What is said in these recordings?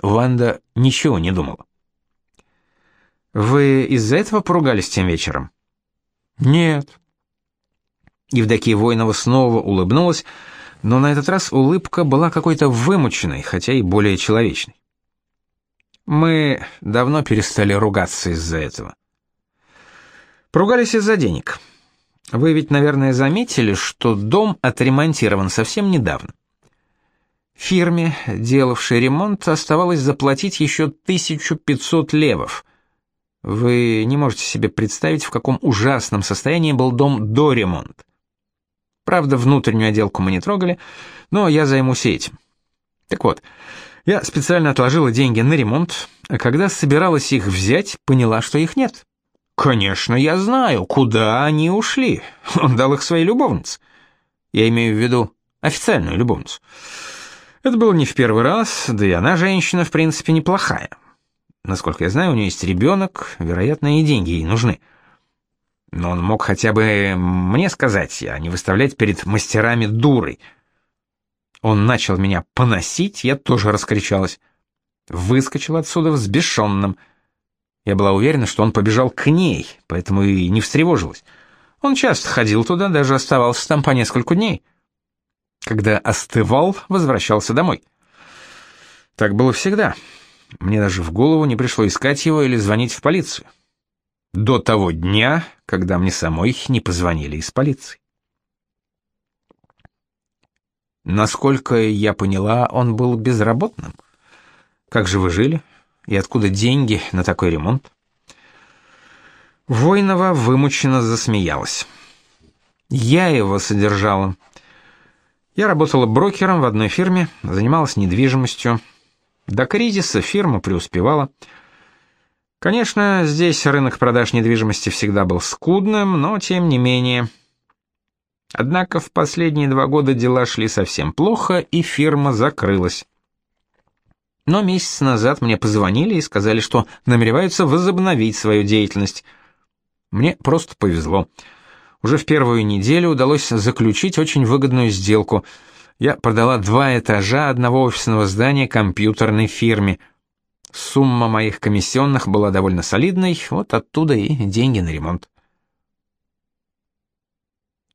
Ванда ничего не думала. «Вы из-за этого поругались тем вечером?» «Нет». Евдокия Воинова снова улыбнулась, но на этот раз улыбка была какой-то вымученной, хотя и более человечной. Мы давно перестали ругаться из-за этого. Поругались из-за денег. Вы ведь, наверное, заметили, что дом отремонтирован совсем недавно. Фирме, делавшей ремонт, оставалось заплатить еще 1500 левов. Вы не можете себе представить, в каком ужасном состоянии был дом до ремонта. Правда, внутреннюю отделку мы не трогали, но я займусь этим. Так вот, я специально отложила деньги на ремонт, а когда собиралась их взять, поняла, что их нет. Конечно, я знаю, куда они ушли. Он дал их своей любовнице. Я имею в виду официальную любовницу. Это было не в первый раз, да и она женщина, в принципе, неплохая. Насколько я знаю, у нее есть ребенок, вероятно, и деньги ей нужны. Но он мог хотя бы мне сказать, а не выставлять перед мастерами дурой. Он начал меня поносить, я тоже раскричалась. Выскочил отсюда взбешенным. Я была уверена, что он побежал к ней, поэтому и не встревожилась. Он часто ходил туда, даже оставался там по несколько дней. Когда остывал, возвращался домой. Так было всегда. Мне даже в голову не пришло искать его или звонить в полицию до того дня, когда мне самой не позвонили из полиции. Насколько я поняла, он был безработным. Как же вы жили? И откуда деньги на такой ремонт? Войнова вымученно засмеялась. Я его содержала. Я работала брокером в одной фирме, занималась недвижимостью. До кризиса фирма преуспевала. Конечно, здесь рынок продаж недвижимости всегда был скудным, но тем не менее. Однако в последние два года дела шли совсем плохо, и фирма закрылась. Но месяц назад мне позвонили и сказали, что намереваются возобновить свою деятельность. Мне просто повезло. Уже в первую неделю удалось заключить очень выгодную сделку. Я продала два этажа одного офисного здания компьютерной фирме – Сумма моих комиссионных была довольно солидной, вот оттуда и деньги на ремонт.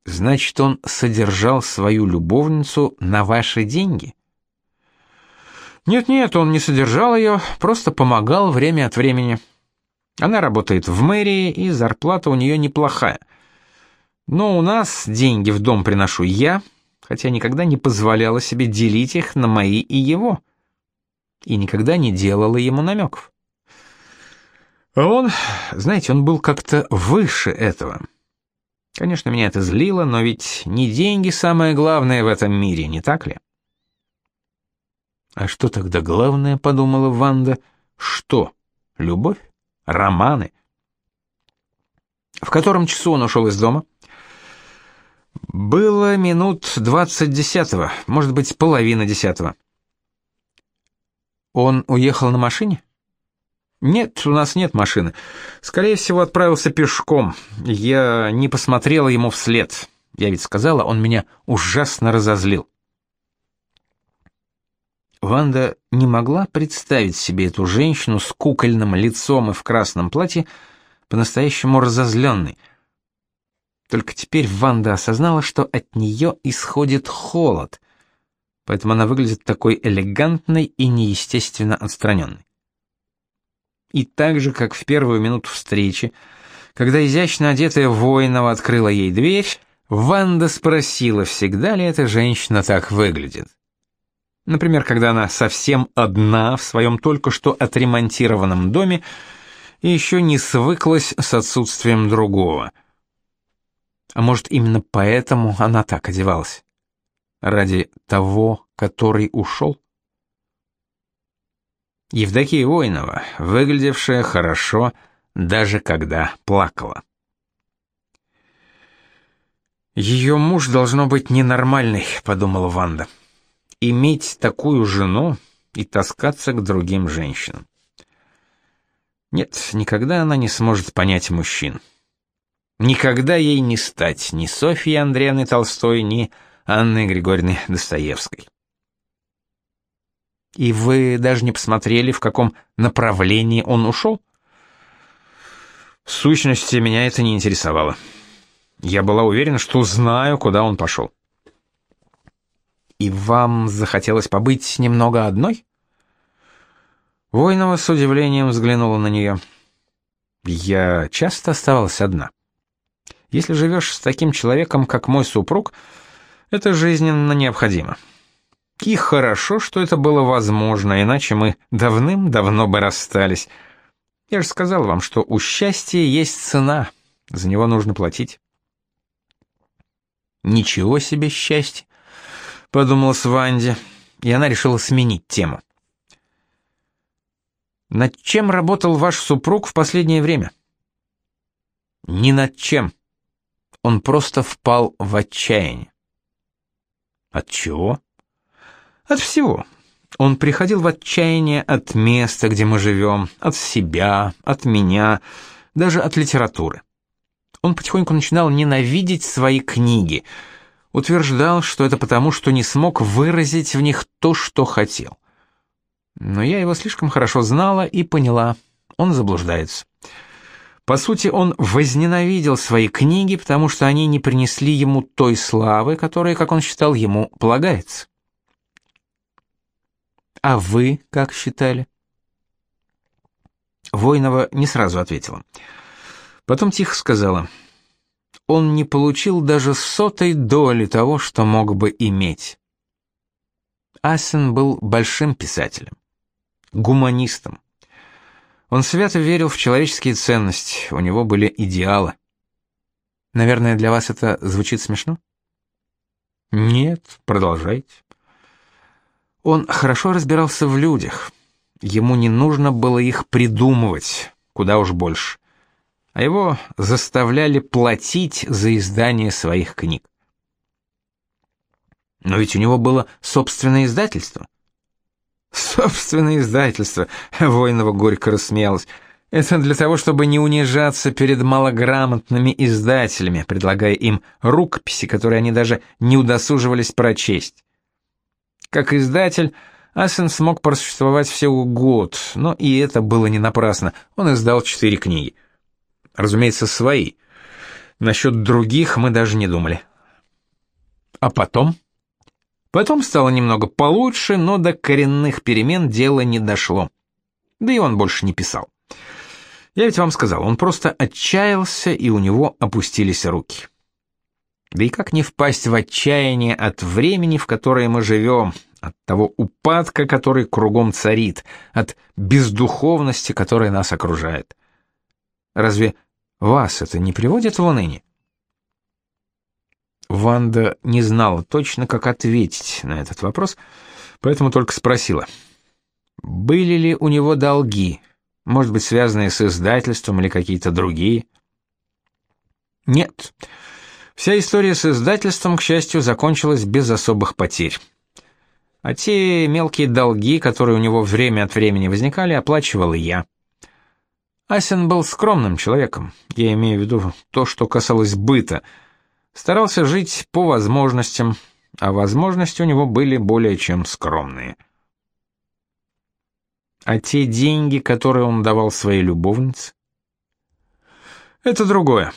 Значит, он содержал свою любовницу на ваши деньги? Нет-нет, он не содержал ее, просто помогал время от времени. Она работает в мэрии, и зарплата у нее неплохая. Но у нас деньги в дом приношу я, хотя никогда не позволяла себе делить их на мои и его и никогда не делала ему намеков. А он, знаете, он был как-то выше этого. Конечно, меня это злило, но ведь не деньги самое главное в этом мире, не так ли? А что тогда главное, подумала Ванда? Что? Любовь? Романы? В котором часу он ушел из дома? Было минут двадцать десятого, может быть, половина десятого. Он уехал на машине? Нет, у нас нет машины. Скорее всего, отправился пешком. Я не посмотрела ему вслед. Я ведь сказала, он меня ужасно разозлил. Ванда не могла представить себе эту женщину с кукольным лицом и в красном платье, по-настоящему разозленной. Только теперь Ванда осознала, что от нее исходит холод, поэтому она выглядит такой элегантной и неестественно отстраненной. И так же, как в первую минуту встречи, когда изящно одетая Войнова открыла ей дверь, Ванда спросила, всегда ли эта женщина так выглядит. Например, когда она совсем одна в своем только что отремонтированном доме и еще не свыклась с отсутствием другого. А может, именно поэтому она так одевалась? ради того, который ушел? Евдокия Воинова, выглядевшая хорошо, даже когда плакала. «Ее муж должно быть ненормальный», — подумала Ванда. «Иметь такую жену и таскаться к другим женщинам». Нет, никогда она не сможет понять мужчин. Никогда ей не стать ни Софьей Андреевной Толстой, ни Анны Григорьевны Достоевской. И вы даже не посмотрели, в каком направлении он ушел? В сущности, меня это не интересовало. Я была уверена, что знаю, куда он пошел. И вам захотелось побыть немного одной? Войнова с удивлением взглянула на нее. Я часто оставалась одна. Если живешь с таким человеком, как мой супруг, это жизненно необходимо. И хорошо, что это было возможно, иначе мы давным-давно бы расстались. Я же сказал вам, что у счастья есть цена, за него нужно платить. Ничего себе счастье, подумала Сванди, и она решила сменить тему. Над чем работал ваш супруг в последнее время? Ни над чем. Он просто впал в отчаяние. От чего? От всего. Он приходил в отчаяние от места, где мы живем, от себя, от меня, даже от литературы. Он потихоньку начинал ненавидеть свои книги, утверждал, что это потому, что не смог выразить в них то, что хотел. Но я его слишком хорошо знала и поняла, он заблуждается. По сути, он возненавидел свои книги, потому что они не принесли ему той славы, которая, как он считал, ему полагается. А вы как считали? Войнова не сразу ответила. Потом тихо сказала: "Он не получил даже сотой доли того, что мог бы иметь". Асен был большим писателем, гуманистом. Он свято верил в человеческие ценности, у него были идеалы. Наверное, для вас это звучит смешно? Нет, продолжайте. Он хорошо разбирался в людях. Ему не нужно было их придумывать, куда уж больше. А его заставляли платить за издание своих книг. Но ведь у него было собственное издательство. Собственное издательство, Воинова горько рассмеялась. Это для того, чтобы не унижаться перед малограмотными издателями, предлагая им рукописи, которые они даже не удосуживались прочесть. Как издатель, Асен смог просуществовать всего год, но и это было не напрасно. Он издал четыре книги. Разумеется, свои. Насчет других мы даже не думали. А потом? Потом стало немного получше, но до коренных перемен дело не дошло. Да и он больше не писал. Я ведь вам сказал, он просто отчаялся, и у него опустились руки. Да и как не впасть в отчаяние от времени, в которое мы живем, от того упадка, который кругом царит, от бездуховности, которая нас окружает? Разве вас это не приводит в уныние? Ванда не знала точно, как ответить на этот вопрос, поэтому только спросила. Были ли у него долги, может быть, связанные с издательством или какие-то другие? Нет. Вся история с издательством, к счастью, закончилась без особых потерь. А те мелкие долги, которые у него время от времени возникали, оплачивал и я. Асен был скромным человеком, я имею в виду то, что касалось быта. Старался жить по возможностям, а возможности у него были более чем скромные. А те деньги, которые он давал своей любовнице? Это другое.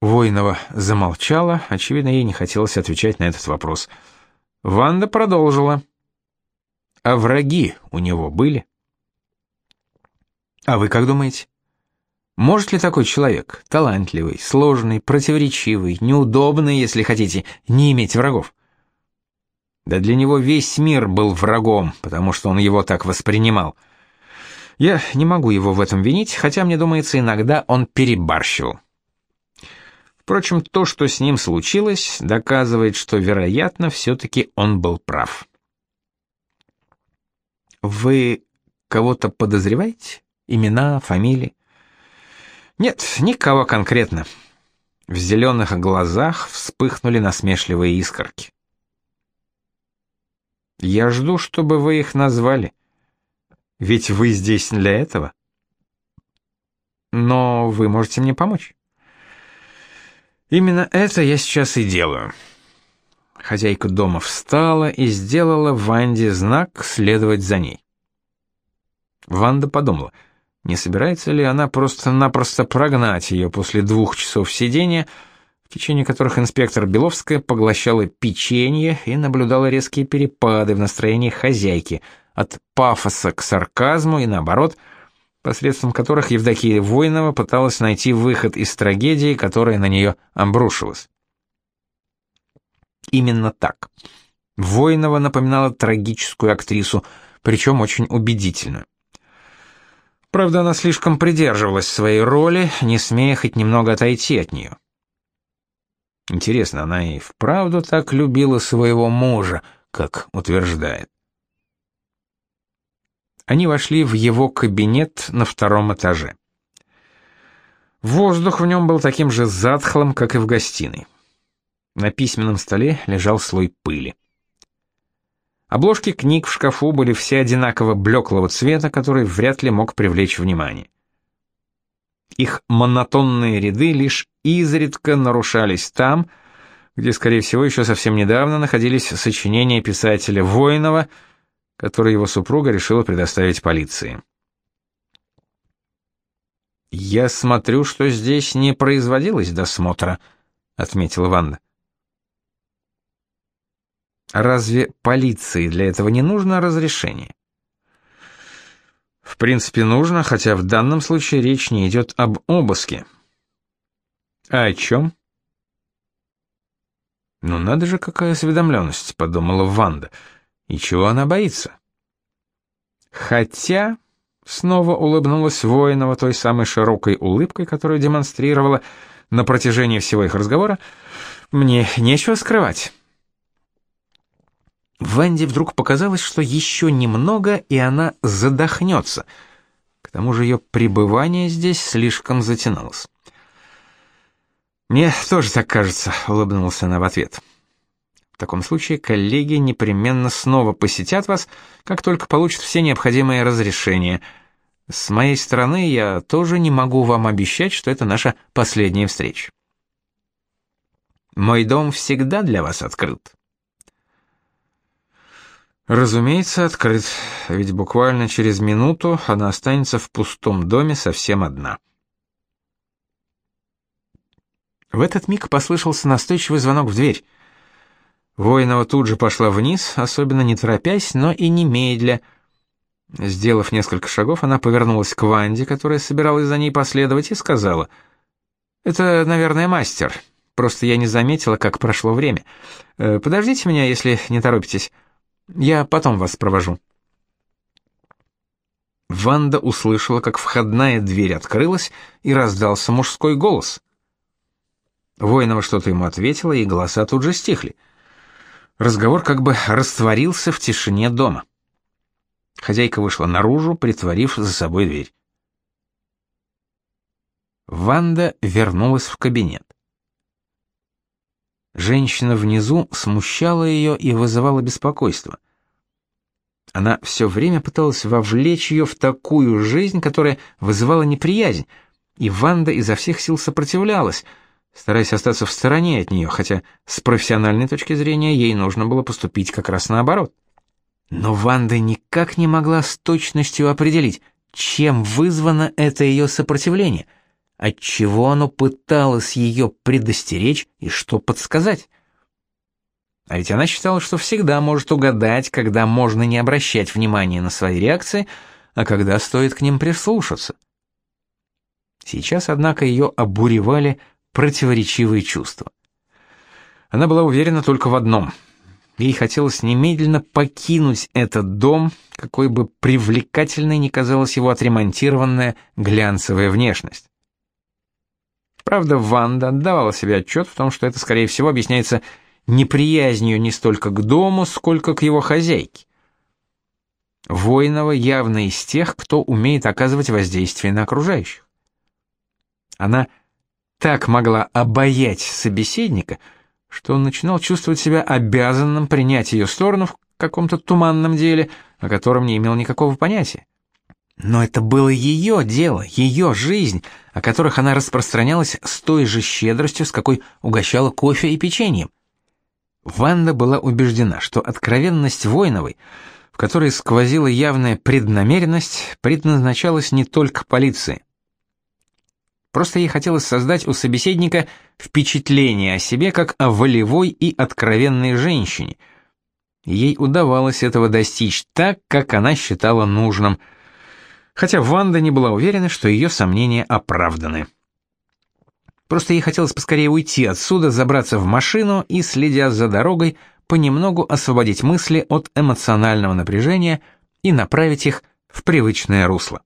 Воинова замолчала, очевидно, ей не хотелось отвечать на этот вопрос. Ванда продолжила. А враги у него были? А вы как думаете? Может ли такой человек, талантливый, сложный, противоречивый, неудобный, если хотите, не иметь врагов? Да для него весь мир был врагом, потому что он его так воспринимал. Я не могу его в этом винить, хотя мне думается, иногда он перебарщивал. Впрочем, то, что с ним случилось, доказывает, что, вероятно, все-таки он был прав. Вы кого-то подозреваете? Имена, фамилии? Нет, никого конкретно. В зеленых глазах вспыхнули насмешливые искорки. Я жду, чтобы вы их назвали. Ведь вы здесь для этого. Но вы можете мне помочь. Именно это я сейчас и делаю. Хозяйка дома встала и сделала Ванде знак следовать за ней. Ванда подумала, не собирается ли она просто-напросто прогнать ее после двух часов сидения, в течение которых инспектор Беловская поглощала печенье и наблюдала резкие перепады в настроении хозяйки, от пафоса к сарказму и наоборот, посредством которых Евдокия Войнова пыталась найти выход из трагедии, которая на нее обрушилась. Именно так. Войнова напоминала трагическую актрису, причем очень убедительную. Правда, она слишком придерживалась своей роли, не смея хоть немного отойти от нее. Интересно, она и вправду так любила своего мужа, как утверждает. Они вошли в его кабинет на втором этаже. Воздух в нем был таким же затхлым, как и в гостиной. На письменном столе лежал слой пыли. Обложки книг в шкафу были все одинаково блеклого цвета, который вряд ли мог привлечь внимание. Их монотонные ряды лишь изредка нарушались там, где, скорее всего, еще совсем недавно находились сочинения писателя Воинова, которые его супруга решила предоставить полиции. «Я смотрю, что здесь не производилось досмотра», — отметила Ванда. Разве полиции для этого не нужно разрешение? В принципе, нужно, хотя в данном случае речь не идет об обыске. А о чем? Ну надо же, какая осведомленность, подумала Ванда. И чего она боится? Хотя, снова улыбнулась Воинова той самой широкой улыбкой, которую демонстрировала на протяжении всего их разговора, мне нечего скрывать. Ванде вдруг показалось, что еще немного, и она задохнется. К тому же ее пребывание здесь слишком затянулось. «Мне тоже так кажется», — улыбнулся она в ответ. «В таком случае коллеги непременно снова посетят вас, как только получат все необходимые разрешения. С моей стороны я тоже не могу вам обещать, что это наша последняя встреча. Мой дом всегда для вас открыт». Разумеется, открыт, ведь буквально через минуту она останется в пустом доме совсем одна. В этот миг послышался настойчивый звонок в дверь. Воинова тут же пошла вниз, особенно не торопясь, но и немедля. Сделав несколько шагов, она повернулась к Ванде, которая собиралась за ней последовать, и сказала: "Это, наверное, мастер. Просто я не заметила, как прошло время. Э, подождите меня, если не торопитесь". Я потом вас провожу. Ванда услышала, как входная дверь открылась, и раздался мужской голос. Воинова что-то ему ответила, и голоса тут же стихли. Разговор как бы растворился в тишине дома. Хозяйка вышла наружу, притворив за собой дверь. Ванда вернулась в кабинет. Женщина внизу смущала ее и вызывала беспокойство. Она все время пыталась вовлечь ее в такую жизнь, которая вызывала неприязнь, и Ванда изо всех сил сопротивлялась, стараясь остаться в стороне от нее, хотя с профессиональной точки зрения ей нужно было поступить как раз наоборот. Но Ванда никак не могла с точностью определить, чем вызвано это ее сопротивление — отчего оно пыталось ее предостеречь и что подсказать. А ведь она считала, что всегда может угадать, когда можно не обращать внимания на свои реакции, а когда стоит к ним прислушаться. Сейчас, однако, ее обуревали противоречивые чувства. Она была уверена только в одном. Ей хотелось немедленно покинуть этот дом, какой бы привлекательной ни казалась его отремонтированная глянцевая внешность. Правда, Ванда отдавала себе отчет в том, что это, скорее всего, объясняется неприязнью не столько к дому, сколько к его хозяйке. Воинова явно из тех, кто умеет оказывать воздействие на окружающих. Она так могла обаять собеседника, что он начинал чувствовать себя обязанным принять ее сторону в каком-то туманном деле, о котором не имел никакого понятия. Но это было ее дело, ее жизнь, о которых она распространялась с той же щедростью, с какой угощала кофе и печеньем. Ванда была убеждена, что откровенность Войновой, в которой сквозила явная преднамеренность, предназначалась не только полиции. Просто ей хотелось создать у собеседника впечатление о себе как о волевой и откровенной женщине. Ей удавалось этого достичь так, как она считала нужным, хотя Ванда не была уверена, что ее сомнения оправданы. Просто ей хотелось поскорее уйти отсюда, забраться в машину и, следя за дорогой, понемногу освободить мысли от эмоционального напряжения и направить их в привычное русло.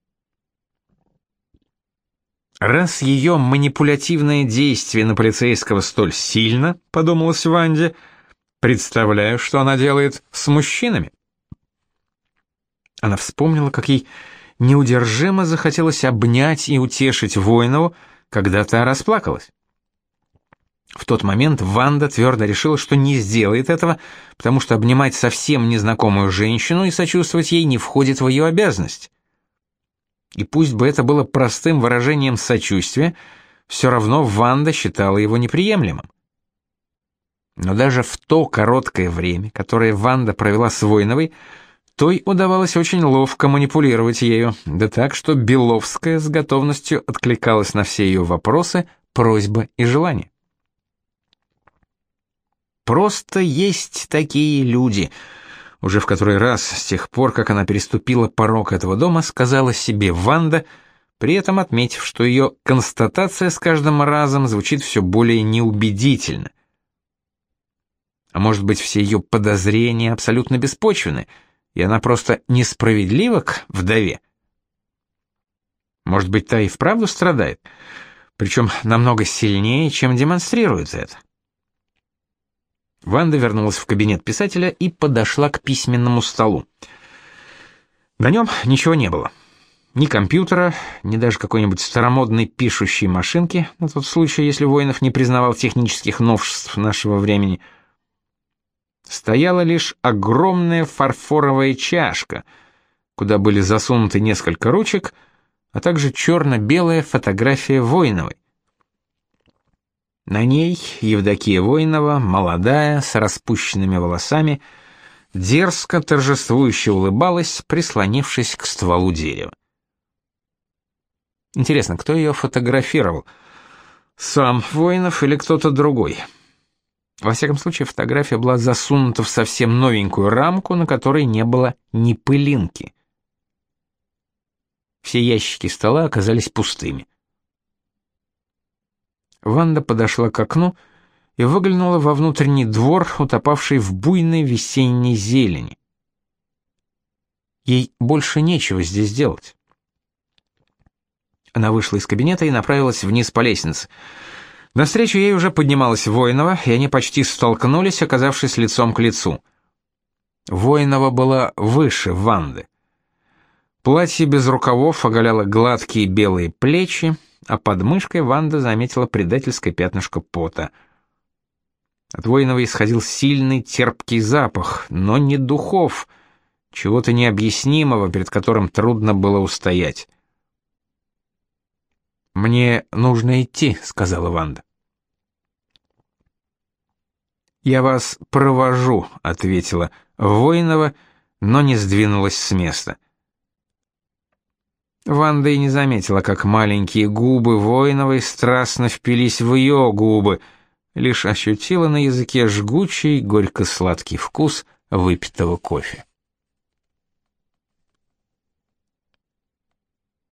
Раз ее манипулятивное действие на полицейского столь сильно, подумалось Ванде, представляю, что она делает с мужчинами. Она вспомнила, как ей неудержимо захотелось обнять и утешить Воинову, когда та расплакалась. В тот момент Ванда твердо решила, что не сделает этого, потому что обнимать совсем незнакомую женщину и сочувствовать ей не входит в ее обязанность. И пусть бы это было простым выражением сочувствия, все равно Ванда считала его неприемлемым. Но даже в то короткое время, которое Ванда провела с Войновой, той удавалось очень ловко манипулировать ею, да так, что Беловская с готовностью откликалась на все ее вопросы, просьбы и желания. Просто есть такие люди — уже в который раз с тех пор, как она переступила порог этого дома, сказала себе Ванда, при этом отметив, что ее констатация с каждым разом звучит все более неубедительно. А может быть, все ее подозрения абсолютно беспочвены, и она просто несправедлива к вдове? Может быть, та и вправду страдает, причем намного сильнее, чем демонстрирует это. Ванда вернулась в кабинет писателя и подошла к письменному столу. На нем ничего не было. Ни компьютера, ни даже какой-нибудь старомодной пишущей машинки, на тот случай, если Воинов не признавал технических новшеств нашего времени. Стояла лишь огромная фарфоровая чашка, куда были засунуты несколько ручек, а также черно-белая фотография Воиновой. На ней Евдокия Воинова, молодая, с распущенными волосами, дерзко торжествующе улыбалась, прислонившись к стволу дерева. Интересно, кто ее фотографировал? Сам Воинов или кто-то другой? Во всяком случае, фотография была засунута в совсем новенькую рамку, на которой не было ни пылинки. Все ящики стола оказались пустыми. Ванда подошла к окну и выглянула во внутренний двор, утопавший в буйной весенней зелени. Ей больше нечего здесь делать. Она вышла из кабинета и направилась вниз по лестнице. Навстречу ей уже поднималась Воинова, и они почти столкнулись, оказавшись лицом к лицу. Воинова была выше Ванды. Платье без рукавов оголяло гладкие белые плечи, а под мышкой Ванда заметила предательское пятнышко пота. От воинова исходил сильный терпкий запах, но не духов, чего-то необъяснимого, перед которым трудно было устоять. «Мне нужно идти», — сказала Ванда. «Я вас провожу», — ответила Воинова, но не сдвинулась с места. Ванда и не заметила, как маленькие губы Воиновой страстно впились в ее губы, лишь ощутила на языке жгучий, горько-сладкий вкус выпитого кофе.